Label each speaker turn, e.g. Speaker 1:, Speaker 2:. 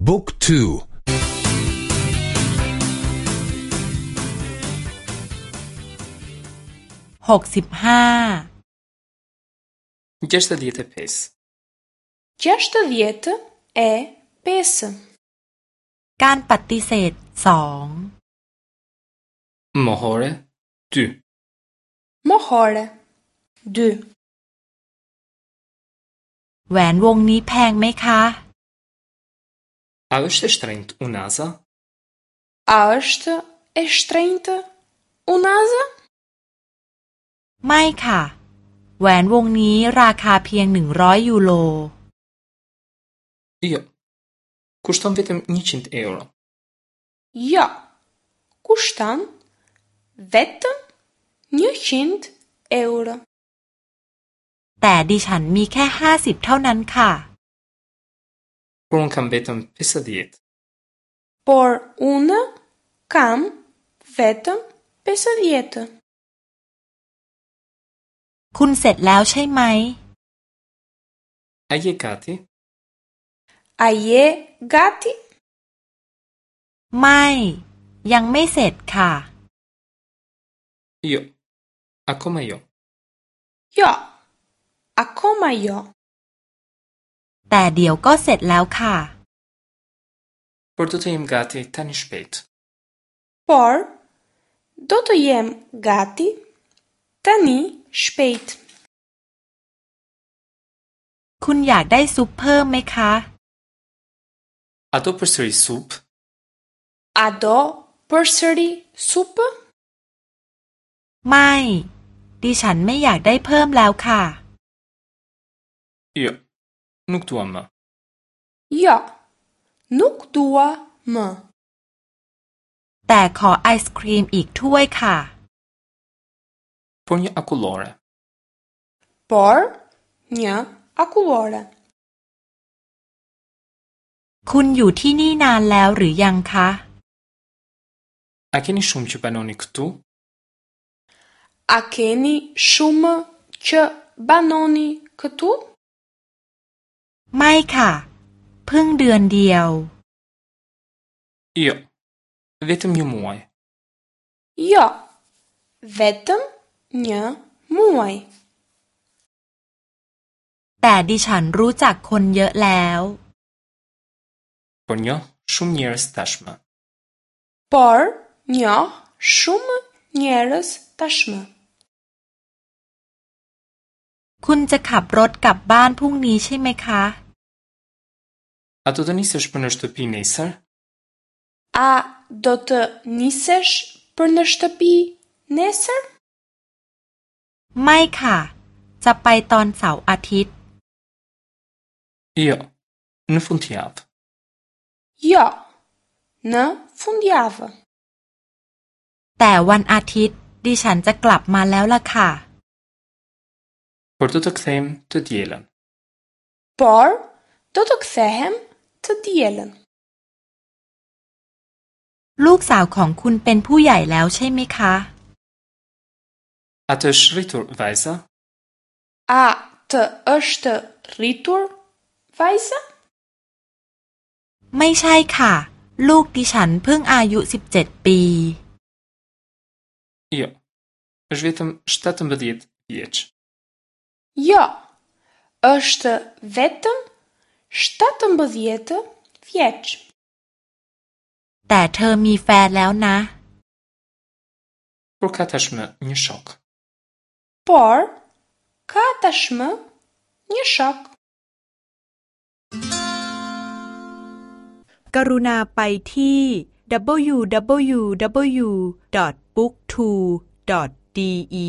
Speaker 1: Book 2 65
Speaker 2: 60 e
Speaker 1: 5 2
Speaker 2: Mohore 2
Speaker 1: Mohore 2แหวนวงนี้แพงไหมคะ
Speaker 2: A është e shtrejnët u naza?
Speaker 1: A është e shtrejnët u naza? Maj ka, wen vong ni ra pjeng 100 jo. euro.
Speaker 2: Jo, kushton vetëm 100 euro.
Speaker 1: Jo, kushton vetëm 100 euro. Tëa di shan mi ke 50 tëo nën Ka.
Speaker 2: kur un kam vetëm 50.
Speaker 1: Por unë kam vetëm
Speaker 2: 50.
Speaker 1: คุณเสร็จแล้วใช่ไหม
Speaker 2: ไอเยกาติ
Speaker 1: ไอเยกาติ ไม่ ยังไม่เสร็จค่ะ
Speaker 2: โยอะคุมาโยโยอะคุมาโย
Speaker 1: แต่เดี๋ยวก็เสร็จแล้วค่ะ
Speaker 2: Porto jem gati tani shpejt.
Speaker 1: Por do të jem gati tani shpejt. คุณอยากได้ซุปเพิ่มไหมคะ
Speaker 2: A do përsëri sup?
Speaker 1: A do përsëri sup? ไม่ ดิฉันไม่อยากได้เพิ่มแล้วค่ะ
Speaker 2: Jo, Nuk dua më.
Speaker 1: Jo. Nuk dua më. Tae kho ice cream ik tuaj ka.
Speaker 2: Por një akullore.
Speaker 1: Por një akullore. Kun ju ti ni nan leo rë yang ka?
Speaker 2: A keni shumë që banoni
Speaker 1: këtu? A keni shumë që banoni këtu? Mai ka. Pëng dërën dëjau.
Speaker 2: Jo, vetëm një muaj.
Speaker 1: Jo, vetëm një muaj. Ta di chan rru cak kon një leo.
Speaker 2: Po një shumë njërës tashmë.
Speaker 1: Por një shumë njërës tashmë. คุณ A do të
Speaker 2: nisesh për në shtëpi nesër?
Speaker 1: A do të nisesh për në shtëpi atit.
Speaker 2: Jo në fundjavë.
Speaker 1: Jo në fundjavë. Të vënë natë di shan ja klap ma la kha
Speaker 2: por do të kthejmë të dielën.
Speaker 1: Por do të kthehem të dielën. Luk sau kong kun pen pu jaj lau qaj me ka?
Speaker 2: A të është rritur, vajsa?
Speaker 1: A të është rritur, vajsa? Mëj qaj ka, luk di shan pëng a ju 17 pi.
Speaker 2: Jo, është vetëm 17 vjeqë.
Speaker 1: Jo, është vetëm 17 vjeç. Ta thë mi fa lëu na.
Speaker 2: Por ka tashmë një shok.
Speaker 1: Por ka tashmë një shok. Karuna pai thi www.book2.de